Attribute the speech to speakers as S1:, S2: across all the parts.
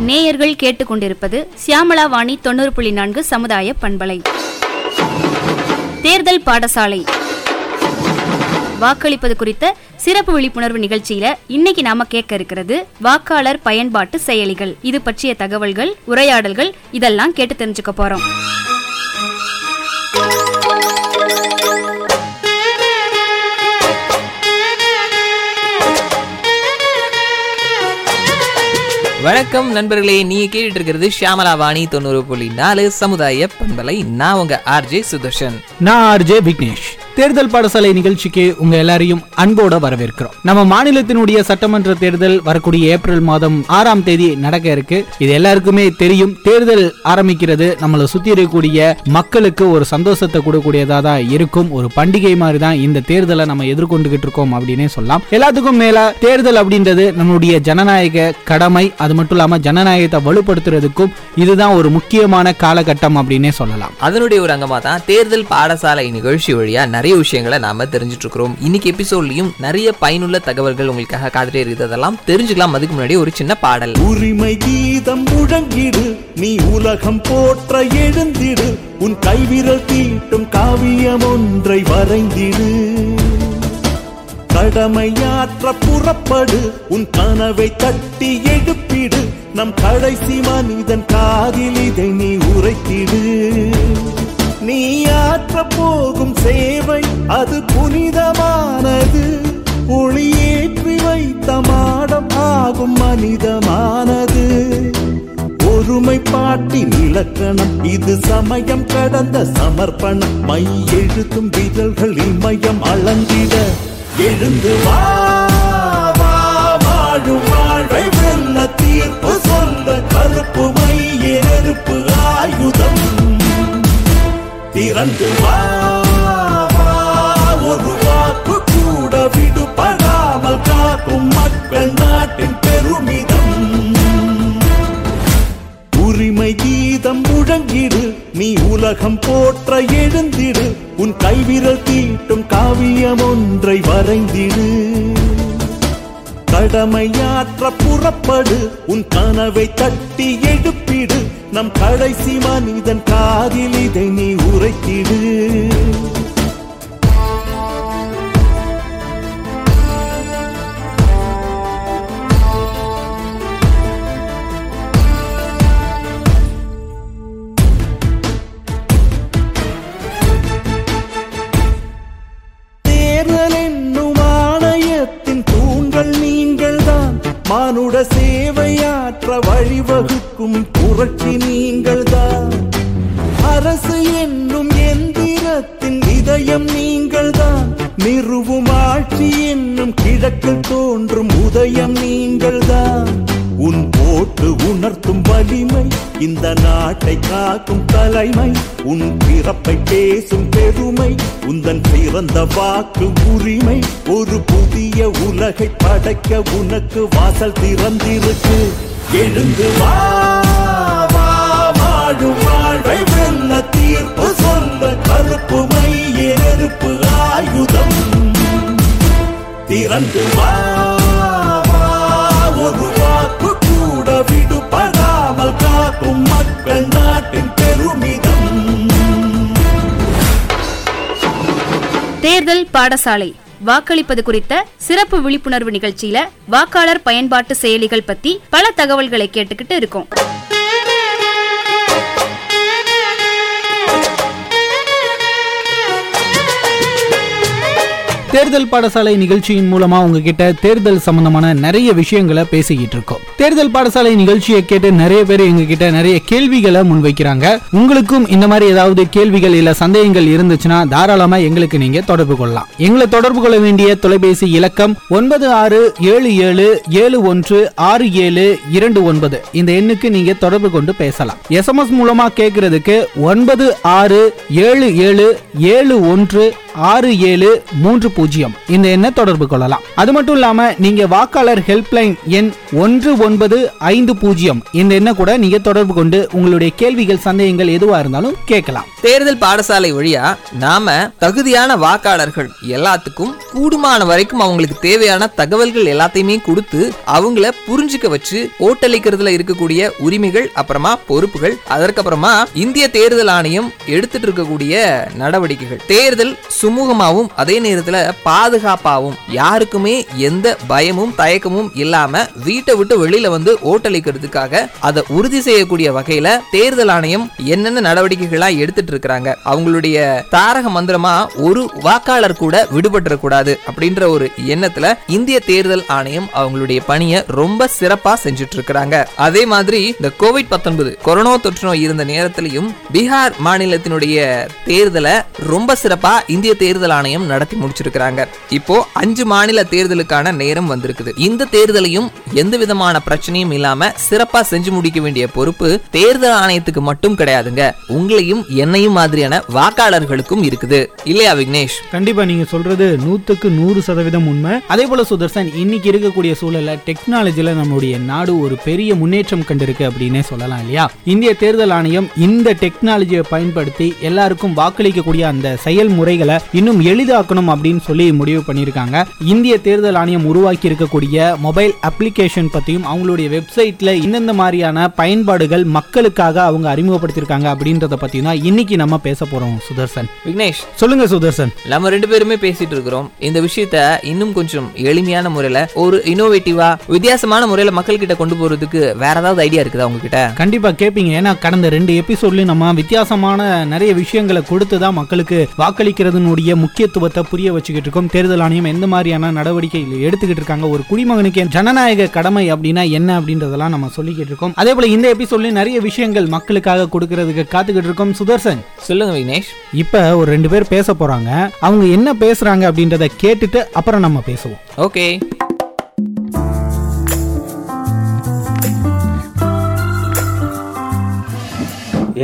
S1: நேயர்கள் கேட்டுக்கொண்டிருப்பது சியாமலா வாணி தொண்ணூறு புள்ளி நான்கு சமுதாய பண்பலை. தேர்தல் பாடசாலை. வாக்களிப்பது குறித்த சிறப்பு விழிப்புணர்வு நிகழ்ச்சியில இன்னைக்கு நாம கேட்க இருக்கிறது வாக்காளர் பயன்பாட்டு செயலிகள். இது பற்றிய தகவல்கள் உரையாடல்கள் இதெல்லாம் கேட்டு தெரிஞ்சுக்க போறோம்.
S2: வணக்கம் நண்பர்களே நீங்க கேட்டுட்டு இருக்கிறது ஷியாமலா வாணி தொண்ணூறு புள்ளி நாலு சமுதாய பண்பலை. நான் உங்க ஆர்ஜே சுதர்ஷன்.
S3: நான் ஆர்ஜே விக்னேஷ். தேர்தல் பாடசாலை நிகழ்ச்சிக்கு உங்க எல்லாரையும் அன்போட வரவேற்கிறோம். நம்ம மாநிலத்தினுடைய சட்டமன்ற தேர்தல் வரக்கூடிய ஏப்ரல் மாதம் ஆறாம் தேதி நடக்க இருக்கு. இது எல்லாருக்குமே தெரியும். தேர்தல் ஆரம்பிக்கிறது நம்மளை சுத்தி இருக்கக்கூடிய மக்களுக்கு ஒரு சந்தோஷத்தை கொடுக்கக்கூடியதா தான் இருக்கும். ஒரு பண்டிகை மாதிரி தான் இந்த தேர்தலை நம்ம எதிர்கொண்டுகிட்டு இருக்கோம் அப்படின்னே சொல்லலாம். எல்லாத்துக்கும் மேல தேர்தல் அப்படின்றது நம்மளுடைய ஜனநாயக கடமை. அது மட்டும் இல்லாம ஜனநாயகத்தை வலுப்படுத்துறதுக்கும் இதுதான் ஒரு முக்கியமான காலகட்டம் அப்படின்னே சொல்லலாம்.
S2: அதனுடைய ஒரு அங்கமா தான் தேர்தல் பாடசாலை நிகழ்ச்சி வழியா நிறைய நிறைய விஷயங்களை நாம தெரிஞ்சுட்டு இருக்கிறோம் இன்னைக்கு எபிசோட்லயும் நிறைய பயனுள்ள தகவல்கள் உங்களுக்காக காத்துட்டே இருக்குது அதெல்லாம் தெரிஞ்சுக்கலாம். அதுக்கு முன்னாடி ஒரு சின்ன பாடல்.
S4: உரிமை கீதம் முழங்கிடு நீ உலகம் போற்ற எழுந்திடு உன் கைவிரல் தீட்டும் காவியம் ஒன்றை வரைந்திடு. கடமையாற்ற புறப்படு உன் கனவை தட்டி எழுப்பிடு நம் கடைசி மனிதன் காதில் இதை நீ சேவை அது புனிதமானது. ஒளியேற்றி வைத்த மாடம் ஆகும் மனிதமானது. ஒருமைப்பாட்டின் இலக்கணம் இது சமயம் கடந்த சமர்ப்பணம். மை எழுத்தும் விரல்கள் இமயம் அளந்திட எழுந்து வா வாழும் வாழ்வை வெல்ல தீர்ப்பு சொல்ல கருப்பு மை எருப்பு ஆயுதம். திறந்து வா, நாட்டின் உரிமை கீதம் முழங்கிடு நீ உலகம் போற்ற எழுந்திடு உன் கைவிரல் தீட்டும் காவியம் ஒன்றை வரைந்திடு. கடமையாற்ற புறப்படு உன் கனவை தட்டி எடுப்பிடு நம் கடைசி மனிதன் காதில் இதை நீ உரைத்திடு. நிறுவும் ஆட்சி என்னும் கிழக்கில் தோன்றும் உதயம் நீங்கள்தான். உன் போட்டு உணர்த்தும் வலிமை இந்த நாட்டை காக்கும் தலைமை உன் பிறப்பை பேசும் பெருமை உந்தன் பிறந்த வாக்கு உரிமை. ஒரு புதிய உலகை படைக்க உனக்கு வாசல் திறந்திருக்கு. எழுந்து வா வாழும் வாழ்வை வெல்ல தீர்ப்பு சொந்த கருப்பு மை நெருப்பு ஆயுதம். திறந்து வா ஒரு வாக்கு கூட விடுபடாமல் காக்கும் மக்கள் நாட்டின் பெருமிதம்.
S1: தேர்தல் பாடசாலை. வாக்களிப்பது குறித்த சிறப்பு விழிப்புணர்வு நிகழ்ச்சியில வாக்காளர் பயன்பாட்டு செயலிகள் பத்தி பல தகவல்களை கேட்டுக்கிட்டு இருக்கோம்.
S3: தேர்தல் பாடசாலை நிகழ்ச்சியின் மூலமா உங்ககிட்ட தேர்தல் சம்பந்தமான நிறைய விஷயங்களை பேசிக்கிட்டு இருக்கோம். தேர்தல் பாடசாலை நிகழ்ச்சியை கேட்டு நிறைய பேர் எங்ககிட்ட நிறைய கேள்விகளை முன்வைக்கிறாங்க. உங்களுக்கும் இந்த மாதிரி ஏதாவது கேள்விகள் இல்ல சந்தேகங்கள் இருந்துச்சுன்னா தாராளமா எங்களுக்கு நீங்க தொடர்பு கொள்ளலாம். எங்களை தொடர்பு கொள்ள வேண்டிய தொலைபேசி இலக்கம் ஒன்பது ஆறு ஏழு ஏழு ஏழு ஒன்று ஆறு ஏழு இரண்டு ஒன்பது. இந்த எண்ணுக்கு நீங்க தொடர்பு கொண்டு பேசலாம். எஸ்எம்எஸ் மூலமா கேட்கறதுக்கு ஒன்பது ஆறு ஏழு ஏழு ஏழு ஒன்று ஆறு ஏழு மூன்று பூஜ்ஜியம். இந்த எண்ணை தொடர்பு கொள்ளலாம். அது மட்டும் இல்லாம நீங்க வாக்காளர் ஹெல்ப்லைன் எண் ஒன்று ஒன்பது ஐந்து பூஜ்ஜியம். இந்த எண்ணை கூட நீங்க தொடர்பு கொண்டு உங்களுடைய கேள்விகள் சந்தேகங்கள் எதுவா இருந்தாலும் கேட்கலாம்.
S2: தேர்தல் பாடசாலை வழியா நாம தகுதியான வாக்காளர்கள் எல்லாத்துக்கும் கூடுமான வரைக்கும் அவங்களுக்கு தேவையான தகவல்கள் எல்லாத்தையுமே கொடுத்து அவங்கள புரிஞ்சுக்க வச்சு ஓட்டளிக்கிறதுல இருக்கக்கூடிய உரிமைகள் அப்புறமா பொறுப்புகள் அதற்கப்புறமா இந்திய தேர்தல் ஆணையம் எடுத்துட்டு இருக்கக்கூடிய நடவடிக்கைகள். தேர்தல் சுமூகமாவும் அதே நேரத்துல பாதுகாப்பாகவும் யாருக்குமே எந்த பயமும் தயக்கமும் இல்லாம வீட்டை விட்டு வெளியில வந்து ஓட்டளிக்கிறதுக்காக அதை உறுதி செய்யக்கூடிய வகையில தேர்தல் ஆணையம் என்னென்ன நடவடிக்கைகளா எடுத்துட்டு இருக்கிறாங்க. அவங்களுடைய தாரக மந்திரமா ஒரு வாக்காளர் கூட விடுபட்டுறக்கூடாது அப்படின்ற ஒரு எண்ணத்துல இந்திய தேர்தல் ஆணையம் அவங்களுடைய பணியை ரொம்ப சிறப்பா செஞ்சுட்டு இருக்கிறாங்க அதே மாதிரி இந்த கோவிட் பத்தொன்பது கொரோனா தொற்று நோய் இருந்த நேரத்திலையும் பீகார் மாநிலத்தினுடைய தேர்தலை ரொம்ப சிறப்பா இந்திய தேர்தல் ஆணையம் நடத்தி முடிச்சிருக்கிறாங்க. இப்போ அஞ்சு மாநில தேர்தலுக்கான நேரம் வந்திருக்குது. இந்த தேர்தலையும் எந்த விதமான பிரச்சனையும் இல்லாம சிறப்பா செஞ்சு முடிக்க வேண்டிய பொறுப்பு தேர்தல் ஆணையத்துக்கு மட்டும் கிடையாதுங்க. உங்களையும் என்னையும் மாதிரியான வாக்காளர்களுக்கும் இருக்குது. இல்லையா விக்னேஷ்?
S3: கண்டிப்பா நீங்க சொல்றது நூத்துக்கு நூறு சதவீதம் உண்மை. அதே போல சுதர்சன் இன்னைக்கு இருக்கக்கூடிய சூழல்ல டெக்னாலஜில நம்மளுடைய நாடு ஒரு பெரிய முன்னேற்றம் கண்டிருக்கு அப்படின்னே சொல்லலாம் இல்லையா? இந்திய தேர்தல் ஆணையம் இந்த டெக்னாலஜியை பயன்படுத்தி எல்லாருக்கும் வாக்களிக்கக்கூடிய அந்த செயல்முறைகளை இன்னும் எளிதாக்கணும் அப்படின்னு சொல்லி முடிவு பண்ணியிருக்காங்க. இந்திய தேர்தல் ஆணையம் உருவாக்கி இருக்கக்கூடிய மொபைல் அப்ளிகேஷன் பத்தியும் அவங்களுடைய வெப்சைட்ல இந்தந்த மாதிரியான பயன்பாடுகள் மக்களுக்காக அவங்க அறிமுகப்படுத்தியிருக்காங்க அப்படின்றத பத்தியும் தான் இன்னைக்கு நம்ம பேச போறோம் சுதர்சன்.
S2: விக்னேஷ்.
S3: சொல்லுங்க சுதர்சன்.
S2: நம்ம ரெண்டு பேருமே பேசிட்டு இருக்கிறோம். இந்த விஷயத்த இன்னும் கொஞ்சம் எளிமையான முறையில ஒரு இனோவேட்டிவா வித்தியாசமான முறையில மக்கள் கிட்ட கொண்டு போறதுக்கு வேற ஏதாவது ஐடியா இருக்குதா உங்ககிட்ட?
S3: கண்டிப்பா கேட்பீங்க ஏன்னா கடந்த ரெண்டு எபிசோட்லயும் நம்ம வித்தியாசமான நிறைய விஷயங்களை கொடுத்து தான் மக்களுக்கு வாக்களிக்கிறதுனுடைய முக்கியத்துவத்தை புரிய வச்சுக்கிட்டு இருக்கோம். தேர்தல் ஆணையம் எந்த மாதிரியான நடவடிக்கை எடுத்துக்கிட்டு இருக்காங்க? ஒரு குடிமகனுக்கு ஜனநாயக கடமை அப்படின்னா என்ன அப்படின்றதெல்லாம் நம்ம சொல்லிக்கிட்டு இருக்கோம். அதே போல இந்த எபிசோட்லயும் நிறைய விஷயங்கள் மக்களுக்காக கொடுக்கறதுக்கு காத்துக்கிட்டு இருக்கோம். சுதர்சன்
S2: சொல்லுங்க விக்னேஷ்.
S3: இப்ப ஒரு ரெண்டு பேர் பேச போறாங்க. அவங்க என்ன பேசுறாங்க அப்படின்றத கேட்டுட்டு அப்புறம் நம்ம பேசுவோம்.
S2: ஓகே.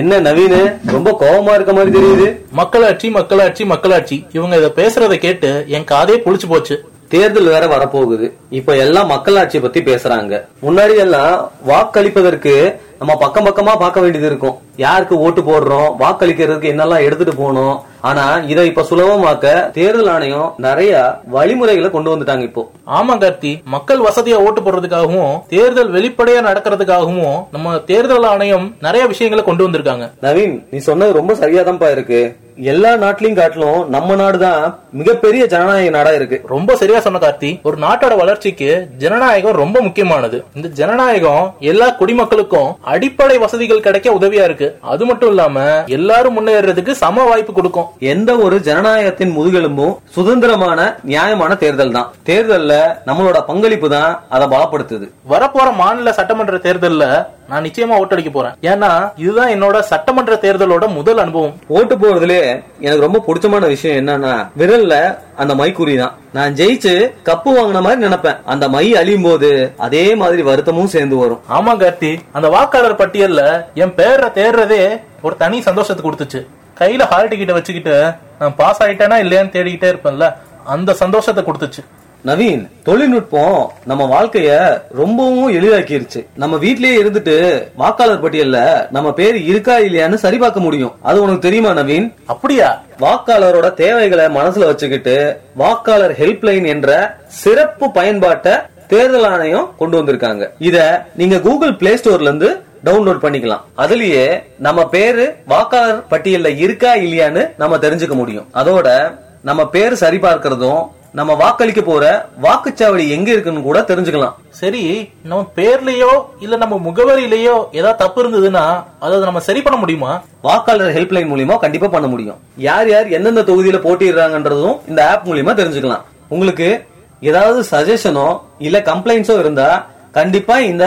S5: என்ன நவீன? ரொம்ப கோபமா இருக்க மாதிரி தெரியுது.
S6: மக்களாட்சி மக்களாட்சி மக்களாட்சி. இவங்க இத பேசுறத கேட்டு என் காதே புளிச்சு போச்சு.
S5: தேர்தல் வேற வரப்போகுது. இப்ப எல்லாம் மக்களாட்சி பத்தி பேசுறாங்க. முன்னாடி எல்லாம் வாக்களிப்பதற்கு நம்ம பக்கம் பக்கமா பார்க்க வேண்டியது இருக்கும். யாருக்கு ஓட்டு போடுறோம் வாக்களிக்கிறதுக்கு என்னெல்லாம் எடுத்துட்டு போகணும். ஆனா இதை இப்ப சுலபமாக்க தேர்தல் ஆணையம் நிறைய வழிமுறைகளை கொண்டு வந்துட்டாங்க இப்போ.
S6: ஆமா கார்த்தி. மக்கள் வசதியா ஓட்டு போடுறதுக்காகவும் தேர்தல் வெளிப்படையா நடக்கிறதுக்காகவும் நம்ம தேர்தல் ஆணையம் நிறைய விஷயங்களை கொண்டு வந்திருக்காங்க.
S5: நவீன் நீ சொன்னது ரொம்ப சரியாதான்ப்பா இருக்கு. எல்லா நாட்டிலையும் காட்டிலும் நம்ம நாடுதான் மிகப்பெரிய ஜனநாயக நாடா இருக்கு.
S6: ரொம்ப சரியா சொன்ன கார்த்தி. ஒரு நாட்டோட வளர்ச்சிக்கு ஜனநாயகம் ரொம்ப முக்கியமானது. இந்த ஜனநாயகம் எல்லா குடிமக்களுக்கும் அடிப்படை வசதிகள் கிடைக்க உதவியா இருக்கு. அது மட்டும் இல்லாம எல்லாரும் முன்னேறதுக்கு சம வாய்ப்பு கொடுக்கும்.
S5: எந்த ஒரு ஜனநாயகத்தின் முதுகெலும்பும் சுதந்திரமான நியாயமான தேர்தல் தான். தேர்தல்ல நம்மளோட பங்களிப்பு தான் அதை பலப்படுத்துது.
S6: வரப்போற மாநில சட்டமன்ற தேர்தல்ல நான் நிச்சயமா ஓட்டடிக்க போறேன். ஏன்னா இதுதான் என்னோட சட்டமன்ற தேர்தலோட முதல் அனுபவம்.
S5: ஓட்டு போறதுலே எனக்கு ரொம்ப பிடிச்சமான விஷயம் என்னன்னா விரல்ல அந்த மைக்குறி தான் நான் ஜெயிச்சு கப்பு வாங்கின மாதிரி நினைப்பேன். அந்த மை அழியும் போது அதே மாதிரி வருத்தமும் சேர்ந்து வரும்.
S6: ஆமா கார்த்தி. அந்த வாக்காளர் பட்டியல்ல என் பேரை தேடுறதே ஒரு தனி சந்தோஷத்தை கொடுத்துச்சு. கையில ஹால் டிக்கெட்டை வச்சுக்கிட்டு நான் பாஸ் ஆயிட்டேனா இல்லையான்னு தேடிக்கிட்டே இருப்பேன்ல. அந்த சந்தோஷத்தை கொடுத்துச்சு.
S5: நவீன் தொழில்நுட்பம் நம்ம வாழ்க்கைய ரொம்பவும் எளிதாக்கிருச்சு. நம்ம வீட்லயே இருந்துட்டு வாக்காளர் பட்டியல்ல நம்ம பேர் இருக்கா இல்லையான்னு சரி பார்க்க முடியும். அது உனக்கு தெரியுமா நவீன்?
S6: அப்படியா?
S5: வாக்காளரோட தேவைகளை மனசுல வச்சுக்கிட்டு வாக்காளர் ஹெல்ப்லைன் என்ற சிறப்பு பயன்பாட்டை தேர்தல் ஆணையம் கொண்டு வந்திருக்காங்க. இத நீங்க கூகுள் பிளே ஸ்டோர்ல இருந்து டவுன்லோட் பண்ணிக்கலாம். அதுலயே நம்ம பேரு வாக்காளர் பட்டியல்ல இருக்கா இல்லையான்னு நம்ம தெரிஞ்சுக்க முடியும். அதோட நம்ம பேர் சரி பார்க்கறதும் நம்ம வாக்களிக்க போற வாக்குச்சாவடி எங்க இருக்குன்னு கூட தெரிஞ்சுக்கலாம்.
S6: சரி நம்ம பேர்லயோ இல்ல நம்ம முகவரியிலயோ ஏதாவது தப்பு இருந்ததுன்னா அதை நம்ம சரி பண்ண முடியுமா?
S5: வாக்காளர் ஹெல்ப்லைன் மூலியமா கண்டிப்பா பண்ண முடியும். யார் யார் எந்தெந்த தொகுதியில போட்டிடுறாங்கன்றதும் இந்த ஆப் மூலியமா தெரிஞ்சுக்கலாம். உங்களுக்கு ஏதாவது சஜஷனோ இல்ல கம்ப்ளைண்ட்ஸோ இருந்தா கண்டிப்பா இந்த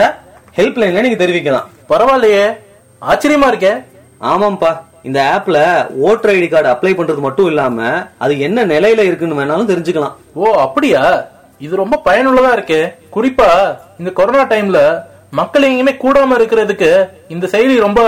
S5: ஹெல்ப்லைன்ல நீங்க தெரிவிக்கலாம்.
S6: பரவாயில்லையே. ஆச்சரியமா இருக்கே.
S5: ஆமாப்பா இந்த ஆப்ல ஓட்டர் ஐடி கார்டு அப்ளை பண்றது மட்டும் இல்லாம அது என்ன நிலையில இருக்குன்னு வேணாலும் தெரிஞ்சுக்கலாம்.
S6: ஓ அப்படியா? இது ரொம்ப பயனுள்ளதா இருக்கு. குறிப்பா இந்த கொரோனா டைம்ல மக்கள் எங்கேயுமே கூடாம இருக்கிறதுக்கு இந்த செயலி ரொம்ப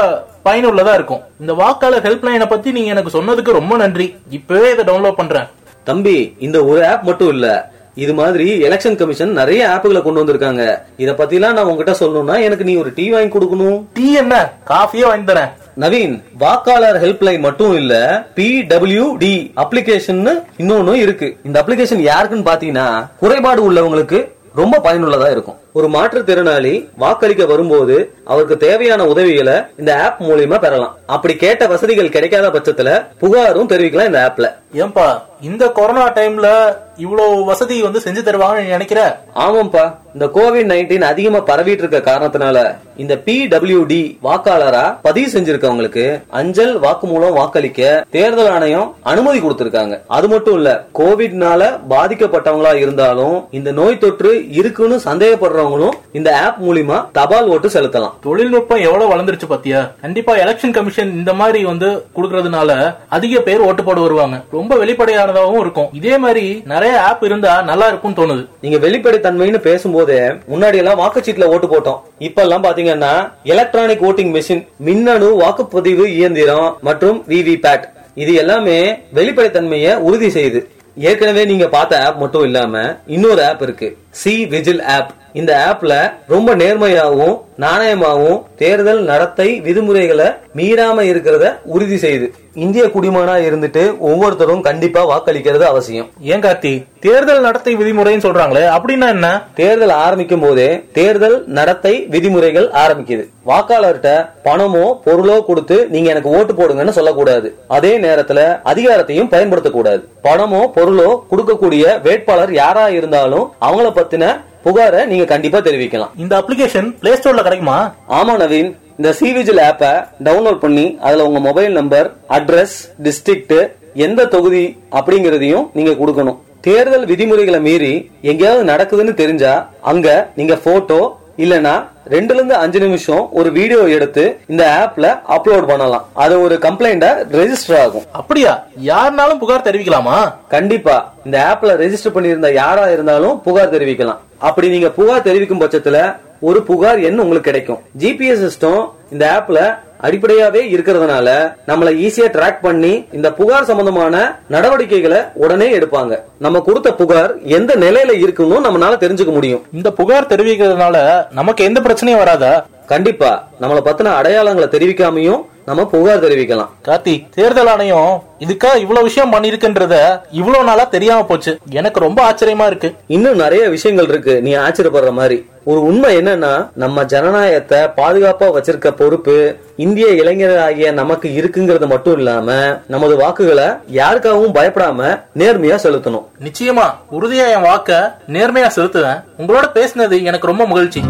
S6: பயனுள்ளதா இருக்கும். இந்த வாக்காளர் ஹெல்ப்லைனை பத்தி நீங்க எனக்கு சொன்னதுக்கு ரொம்ப நன்றி. இப்பவே இதை டவுன்லோட் பண்றேன்.
S5: தம்பி இந்த ஒரு ஆப் மட்டும் இல்ல. இது மாதிரி எலெக்ஷன் கமிஷன் நிறைய ஆப்புகளை கொண்டு வந்திருக்காங்க. இத பத்திலாம் நான் உங்ககிட்ட சொல்லணும்னா எனக்கு நீ ஒரு டீ வாங்கி கொடுக்கணும்.
S6: டீ என்ன? காஃபியே வாங்கி தரேன்.
S5: நவீன் வாக்காளர் ஹெல்ப்லைன் மட்டும் இல்ல பிடபிள்யூடி அப்ளிகேஷன் இன்னொன்னு இருக்கு. இந்த அப்ளிகேஷன் யாருக்குன்னு பாத்தீங்கன்னா குறைபாடு உள்ளவங்களுக்கு ரொம்ப பயனுள்ளதா இருக்கும். ஒரு மாற்றுத்திறனாளி வாக்களிக்க வரும்போது அவருக்கு தேவையான உதவிகளை இந்த ஆப் மூலியமா பெறலாம். அப்படி கேட்ட வசதிகள் கிடைக்காத பட்சத்துல புகாரும் தெரிவிக்கலாம் இந்த ஆப்ல
S6: ஏன்பா இந்த கொரோனா டைம்ல இவ்வளவு வசதி வந்து செஞ்சு தருவாங்கன்னு நீ நினைக்கிற?
S5: ஆமாப்பா இந்த கோவிட் நைன்டீன் அதிகமா பரவிட்டு இருக்க காரணத்தினால இந்த பிடபிள்யூடி வாக்காளரா பதிவு செஞ்சிருக்கவங்களுக்கு அஞ்சல் வாக்குமூலம் வாக்களிக்க தேர்தல் ஆணையம் அனுமதி கொடுத்திருக்காங்க. அது மட்டும் இல்ல கோவிட்னால பாதிக்கப்பட்டவங்களா இருந்தாலும் இந்த நோய் தொற்று இருக்குன்னு சந்தேகப்படுறவங்களும் இந்த ஆப் மூலியமா தபால் ஓட்டு செலுத்தலாம்.
S6: தொழில்நுட்பம் எவ்வளவு வளர்ந்துருச்சு பாத்தியா? கண்டிப்பா எலெக்ஷன் கமிஷன் இந்த மாதிரி வந்து குடுக்கறதுனால அதிக பேர் ஓட்டு போட வருவாங்க. ரொம்ப வெளிப்படையானதாகவும் இருக்கும். இதே மாதிரி நிறைய ஆப் இருந்தா நல்லா இருக்கும்னு தோணுது.
S5: நீங்க வெளிப்படைத்தன்மைன்னு பேசும்போது முன்னாடி எல்லாம் வாக்குச்சீட்டுல ஓட்டு போட்டோம். இப்ப எல்லாம் பாத்தீங்கன்னா எலக்ட்ரானிக் ஓட்டிங் மிஷின் மின்னணு வாக்குப்பதிவு இயந்திரம் மற்றும் விவி பேட் இது எல்லாமே வெளிப்படைத்தன்மையை உறுதி செய்யுது. ஏற்கனவே நீங்க பார்த்த ஆப் மட்டும் இல்லாம இன்னொரு ஆப் இருக்கு. சி விஜில் ஆப் இந்த ஆப்ல ரொம்ப நேர்மையாகவும் நாணயமாகவும் தேர்தல் நடத்தை விதிமுறைகளை மீறாம இருக்கிறத உறுதி செய்யுது. இந்திய குடிமகனா இருந்துட்டு ஒவ்வொருத்தரும் கண்டிப்பா வாக்களிக்கிறது அவசியம்.
S6: ஏன் கார்த்தி? தேர்தல் நடத்தை விதிமுறைன்னு சொல்றாங்களே அப்படின்னா என்ன?
S5: தேர்தல் ஆரம்பிக்கும் போதே தேர்தல் நடத்தை விதிமுறைகள் ஆரம்பிக்குது. வாக்காளர்கிட்ட பணமோ பொருளோ கொடுத்து நீங்க எனக்கு ஓட்டு போடுங்கன்னு சொல்லக்கூடாது. அதே நேரத்துல அதிகாரத்தையும் பயன்படுத்தக்கூடாது. பணமோ பொருளோ கொடுக்கக்கூடிய வேட்பாளர் யாரா இருந்தாலும் அவங்கள பத்தின புகாரை நீங்க கண்டிப்பா தெரிவிக்கலாம்.
S6: இந்த அப்ளிகேஷன் பிளே ஸ்டோர்ல கிடைக்குமா?
S5: ஆமா நவீன். இந்த சிவிஜில் ஆப்பை டவுன்லோட் பண்ணி அதுல உங்க மொபைல் நம்பர் அட்ரஸ் டிஸ்ட்ரிக்ட் எந்த தொகுதி அப்படிங்கறதையும் நீங்க கொடுக்கணும். தேர்தல் விதிமுறைகளை மீறி எங்கேயாவது நடக்குதுன்னு தெரிஞ்சா அங்க நீங்க போட்டோ இல்லனா ரெண்டுல இருந்து அஞ்சு நிமிஷம் ஒரு வீடியோ எடுத்து இந்த ஆப்ல அப்லோட் பண்ணலாம். அது ஒரு கம்ப்ளைண்டா ரெஜிஸ்டர் ஆகும்.
S6: அப்படியா? யாருனாலும் புகார் தெரிவிக்கலாமா?
S5: கண்டிப்பா. இந்த ஆப்ல ரெஜிஸ்டர் பண்ணியிருந்த யாரா இருந்தாலும் புகார் தெரிவிக்கலாம். அப்படி நீங்க புகார் தெரிவிக்கும் பட்சத்துல ஒரு புகார் எண் உங்களுக்கு கிடைக்கும். ஜிபிஎஸ் சிஸ்டம் இந்த ஆப்ல அடிப்படையாவே இருக்கிறதுனால நம்மள ஈஸியா ட்ராக் பண்ணி இந்த புகார் சம்பந்தமான நடவடிக்கைகளை உடனே எடுப்பாங்க. நம்ம கொடுத்த புகார் எந்த நிலையில இருக்குன்னு நம்மளால தெரிஞ்சுக்க முடியும்.
S6: இந்த புகார் தெரிவிக்கிறதுனால நமக்கு எந்த பிரச்சனையும் வராதா?
S5: கண்டிப்பா. நம்மள பத்தின அடையாளங்களை தெரிவிக்காமையும் நம்ம புகார் தெரிவிக்கலாம்.
S6: கார்த்தி தேர்தல் ஆணையம் இதுக்கா இவ்வளவு விஷயம் பண்ணிருக்குன்றத இவ்வளவு நாளா தெரியாம போச்சு. எனக்கு ரொம்ப ஆச்சரியமா இருக்கு.
S5: இன்னும் நிறைய விஷயங்கள் இருக்கு. நீ ஆச்சரியப்படுற மாதிரி. ஒரு உண்மை என்னன்னா நம்ம ஜனநாயகத்தை பாதுகாப்பா வச்சிருக்க பொறுப்பு இந்திய இளைஞராகிய நமக்கு இருக்குங்கிறது மட்டும் இல்லாம நமது வாக்குகளை யாருக்காகவும் பயப்படாம நேர்மையா செலுத்தணும்.
S6: நிச்சயமா உறுதியா என் வாக்க நேர்மையா செலுத்துவேன். உங்களோட பேசினது எனக்கு ரொம்ப மகிழ்ச்சி.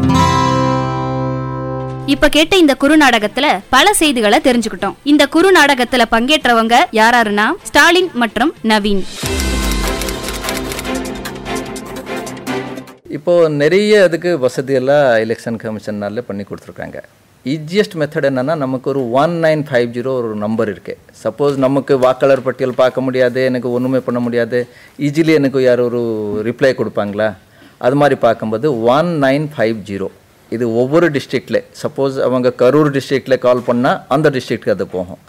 S1: இப்ப கேட்ட இந்த குறு நாடகத்துல பல செய்திகளை தெரிஞ்சுக்கிட்டோம். இந்த குறு நாடகத்துல பங்கேற்றவங்க யாராருன்னா ஸ்டாலின் மற்றும் நவீன்.
S7: இப்போது நிறைய அதுக்கு வசதியெல்லாம் எலெக்ஷன் கமிஷன்னால பண்ணி கொடுத்துருக்காங்க. ஈஸியஸ்ட் மெத்தட் என்னன்னா நமக்கு ஒரு ஒன் நைன் ஃபைவ் ஜீரோ ஒரு நம்பர் இருக்கு. சப்போஸ் நமக்கு வாக்காளர் பட்டியல் பார்க்க முடியாது எனக்கு ஒன்றுமே பண்ண முடியாது. ஈஸிலி எனக்கு யார் ஒரு ரிப்ளை கொடுப்பாங்களா? அது மாதிரி பார்க்கும்போது ஒன் நைன் ஃபைவ் ஜீரோ இது ஒவ்வொரு டிஸ்ட்ரிக்ட்ல சப்போஸ் அவங்க கரூர் டிஸ்ட்ரிக்ட்ல கால் பண்ணால் அந்த டிஸ்ட்ரிக்ட்க்கு அது போகும்.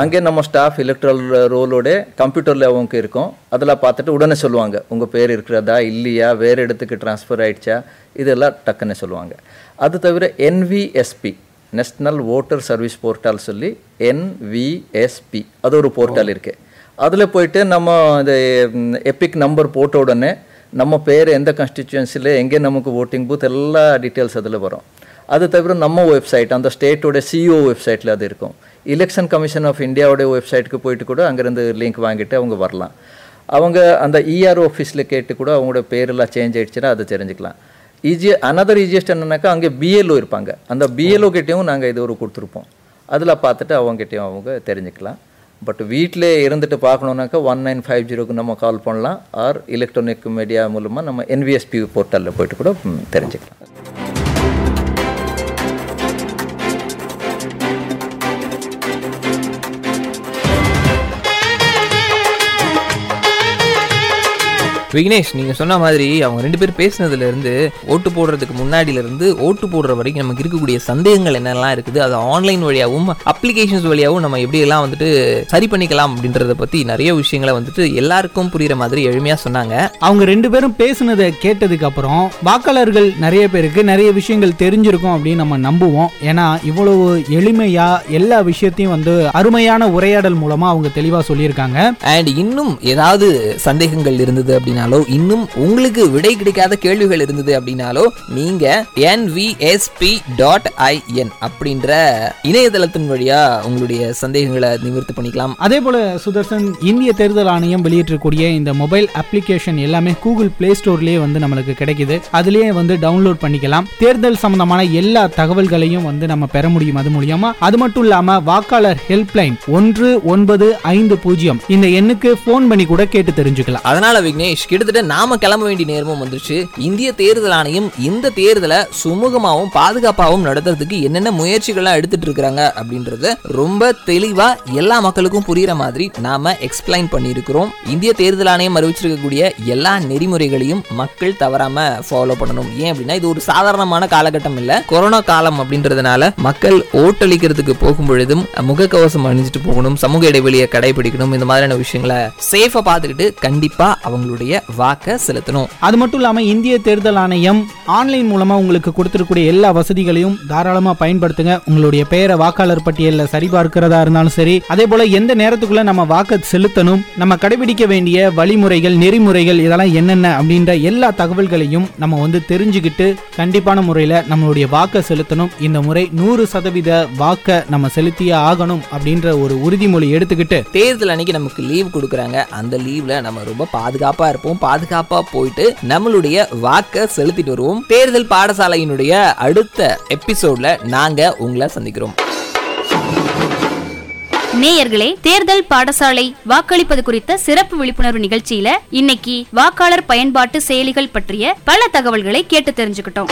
S7: அங்கே நம்ம ஸ்டாஃப் எலக்ட்ரல் ரோலோட கம்ப்யூட்டரில் அவங்க இருக்கும். அதெல்லாம் பார்த்துட்டு உடனே சொல்லுவாங்க உங்கள் பேர் இருக்கிறதா? இல்லையா? வேறு இடத்துக்கு ட்ரான்ஸ்ஃபர் ஆயிடுச்சா? இதெல்லாம் டக்குன்னு சொல்லுவாங்க. அது தவிர NVSP national voter service portal சொல்லி என்விஎஸ்பி அது ஒரு போர்ட்டல் இருக்கு. அதில் போயிட்டு நம்ம இந்த எப்பிக் நம்பர் போட்ட உடனே நம்ம பேர் எந்த கன்ஸ்டிச்சுவன்சியில் எங்கே நமக்கு ஓட்டிங் பூத் எல்லா டீட்டெயில்ஸ் அதில் வரும். அது தவிர நம்ம வெப்சைட் அந்த ஸ்டேட்டோட சிஇஓ வெப்சைட்டில் அது இருக்கும். எலெக்ஷன் கமிஷன் ஆஃப் இந்தியாவோட வெப்சைட்டுக்கு போயிட்டு கூட அங்கேருந்து லிங்க் வாங்கிட்டு அவங்க வரலாம். அவங்க அந்த இஆர் ஆஃபீஸில் கேட்டு கூட அவங்களோட பேரெல்லாம் சேஞ்ச் ஆயிடுச்சுன்னா அதை தெரிஞ்சுக்கலாம். ஈஸிய அனதர் ஈஸியஸ்ட் என்னென்னாக்கா அங்கே பிஎல்ஓ இருப்பாங்க. அந்த பிஎல்ஓ கிட்டேயும் நாங்கள் இது ஒரு கொடுத்துருப்போம். அதில் பார்த்துட்டு அவங்ககிட்டையும் அவங்க தெரிஞ்சுக்கலாம். பட் வீட்டிலே இருந்துட்டு பார்க்கணுன்னாக்கா ஒன் நைன் ஃபைவ் ஜீரோக்கு நம்ம கால் பண்ணலாம். ஆர் எலக்ட்ரானிக் மீடியா மூலமாக நம்ம என்விஎஸ்பி போர்ட்டலில் போயிட்டு கூட தெரிஞ்சுக்கலாம்.
S2: விக்னேஷ் நீங்க சொன்ன மாதிரி அவங்க ரெண்டு பேரும் பேசுனதுல இருந்து ஓட்டு போடுறதுக்கு முன்னாடில இருந்து ஓட்டு போடுற வரைக்கும் நமக்கு இருக்கக்கூடிய சந்தேகங்கள் என்னெல்லாம் இருக்குது அது ஆன்லைன் வழியாகவும் அப்ளிகேஷன்ஸ் வழியாகவும் நம்ம எப்படி எல்லாம் வந்துட்டு சரி பண்ணிக்கலாம் அப்படின்றத பத்தி நிறைய விஷயங்களை வந்துட்டு எல்லாருக்கும் புரியுற மாதிரி எளிமையா சொன்னாங்க.
S3: அவங்க ரெண்டு பேரும் பேசுனதை கேட்டதுக்கு அப்புறம் வாக்காளர்கள் நிறைய பேருக்கு நிறைய விஷயங்கள் தெரிஞ்சிருக்கும் அப்படின்னு நம்ம நம்புவோம். ஏன்னா இவ்வளவு எளிமையா எல்லா விஷயத்தையும் வந்து அருமையான உரையாடல் மூலமா அவங்க தெளிவா சொல்லியிருக்காங்க.
S2: அண்ட் இன்னும் ஏதாவது சந்தேகங்கள் இருந்தது அப்படின்னாலோ இன்னும் உங்களுக்கு விடை கிடைக்காத கேள்விகள் இருந்தது அப்படின்னாலோ நீங்க என்விஎஸ்பி டாட் ஐஎன் அப்படின்ற இணையதளத்தின் வழியா உங்களுடைய சந்தேகங்களை நிவர்த்தி பண்ணிக்கலாம்.
S3: அதே போல சுதர்சன் இந்திய தேர்தல் ஆணையம் வெளியிட்டிருக்கூடிய இந்த மொபைல் அப்ளிகேஷன் எல்லாமே கூகுள் பிளே ஸ்டோர்லயே வந்து நம்மளுக்கு கிடைக்குது. அதுலயே வந்து டவுன்லோட் பண்ணிக்கலாம். தேர்தல் சம்பந்தமான எல்லா தகவல்களையும் வந்து நம்ம பெற முடியும். அது மூலியமா அது மட்டும் இல்லாம வாக்காளர் ஹெல்ப்லைன் ஒன்று ஒன்பது ஐந்து பூஜ்ஜியம். இந்த எண்ணுக்கு போன் பண்ணி கூட கேட்டு தெரிஞ்சுக்கலாம்.
S2: அதனால விக்னேஷ் கிட்டத்தட்ட நாம கிளம்ப வேண்டிய நேரமும் வந்துருச்சு. இந்திய தேர்தல் ஆணையம் இந்த தேர்தலை சுமூகமாகவும் பாதுகாப்பாகவும் நடத்துறதுக்கு என்னென்ன முயற்சிகள்லாம் எடுத்துட்டு இருக்கிறாங்க அப்படின்றத ரொம்ப தெளிவா எல்லா மக்களுக்கும் புரியுற மாதிரி நாம எக்ஸ்பிளைன் பண்ணியிருக்கிறோம். இந்திய தேர்தல் ஆணையம் அறிவிச்சிருக்கக்கூடிய எல்லா நெறிமுறைகளையும் மக்கள் தவறாம ஃபாலோ பண்ணணும். ஏன் அப்படின்னா இது ஒரு சாதாரணமான காலகட்டம் இல்ல. கொரோனா காலம் அப்படின்றதுனால மக்கள் ஓட்டளிக்கிறதுக்கு போகும் பொழுதும் முகக்கவசம் அணிஞ்சிட்டு போகணும் சமூக இடைவெளியை கடைபிடிக்கணும் இந்த மாதிரியான விஷயங்களை சேஃபா பார்த்துக்கிட்டு கண்டிப்பா அவங்களுடைய வாக்கை செலுத்தணும்.
S3: அது மட்டும் இல்லாம இந்திய தேர்தல் ஆணையம் ஆன்லைன் மூலமா உங்களுக்கு கொடுத்திருக்கக்கூடிய எல்லா வசதிகளையும் தாராளமா பயன்படுத்துங்க. உங்களுடைய பெயரை வாக்காளர் பட்டியலில் சரிபார்க்கிறதா இருந்தாலும் சரி அதே போல எந்த நேரத்துக்குள்ள நம்ம வாக்க செலுத்தணும் நம்ம கடைபிடிக்க வேண்டிய வழிமுறைகள் நெறிமுறைகள் இதெல்லாம் என்னென்ன அப்படின்ற எல்லா தகவல்களையும் நம்ம வந்து தெரிஞ்சுக்கிட்டு கண்டிப்பான முறையில நம்மளுடைய வாக்க செலுத்தணும். இந்த முறை நூறு சதவீத வாக்க நம்ம செலுத்தியே ஆகணும் அப்படின்ற ஒரு உறுதிமொழி எடுத்துக்கிட்டு
S2: தேர்தல் அன்னைக்கு நமக்கு லீவ் கொடுக்குறாங்க. அந்த லீவ்ல நம்ம ரொம்ப பாதுகாப்பா இருப்போம். பாதுகாப்பா போயிட்டு நம்மளுடைய வாக்க செலுத்திட்டு வருவோம். தேர்தல் பாடசாலையினுடைய அடுத்த எபிசோட்ல நாங்க உங்களை சந்திக்கிறோம்.
S1: நேயர்களே தேர்தல் பாடசாலை வாக்களிப்பது குறித்த சிறப்பு விழிப்புணர்வு நிகழ்ச்சியில இன்னைக்கு வாக்காளர் பயன்பாட்டு செயலிகள் பற்றிய பல தகவல்களை கேட்டு தெரிஞ்சுக்கிட்டோம்.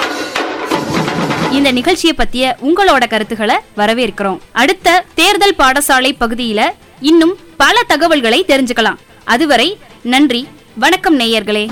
S1: இந்த நிகழ்ச்சியை பத்திய உங்களோட கருத்துக்களை வரவேற்கிறோம். அடுத்த தேர்தல் பாடசாலை பகுதியில இன்னும் பல தகவல்களை தெரிஞ்சுக்கலாம். அதுவரை நன்றி வணக்கம் நேயர்களே.